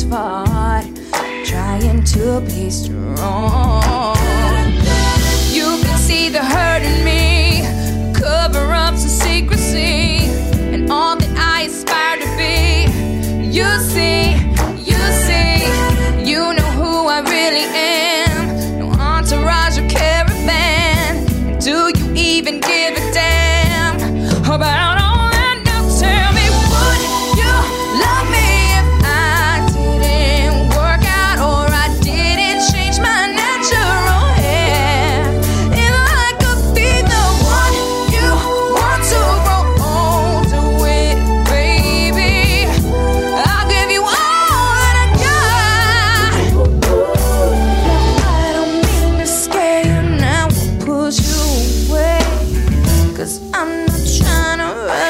it's far trying to be strong. You can see the hurt in me, cover up some secrecy, and all that I aspire to be. You see, you see, you know who I really am. No entourage or caravan. Do you even give a damn about?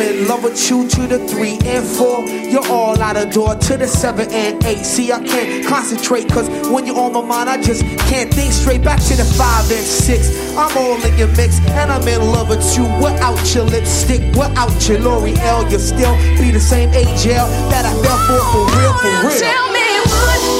in love with you to the three and four. You're all out of door to the seven and eight. See, I can't concentrate, cause when you're on my mind, I just can't think straight. Back to the five and six. I'm all in your mix, and I'm in love with you. Without your lipstick, without your L'Oreal, You still be the same AGL that I fell for for real, for real. Tell me what.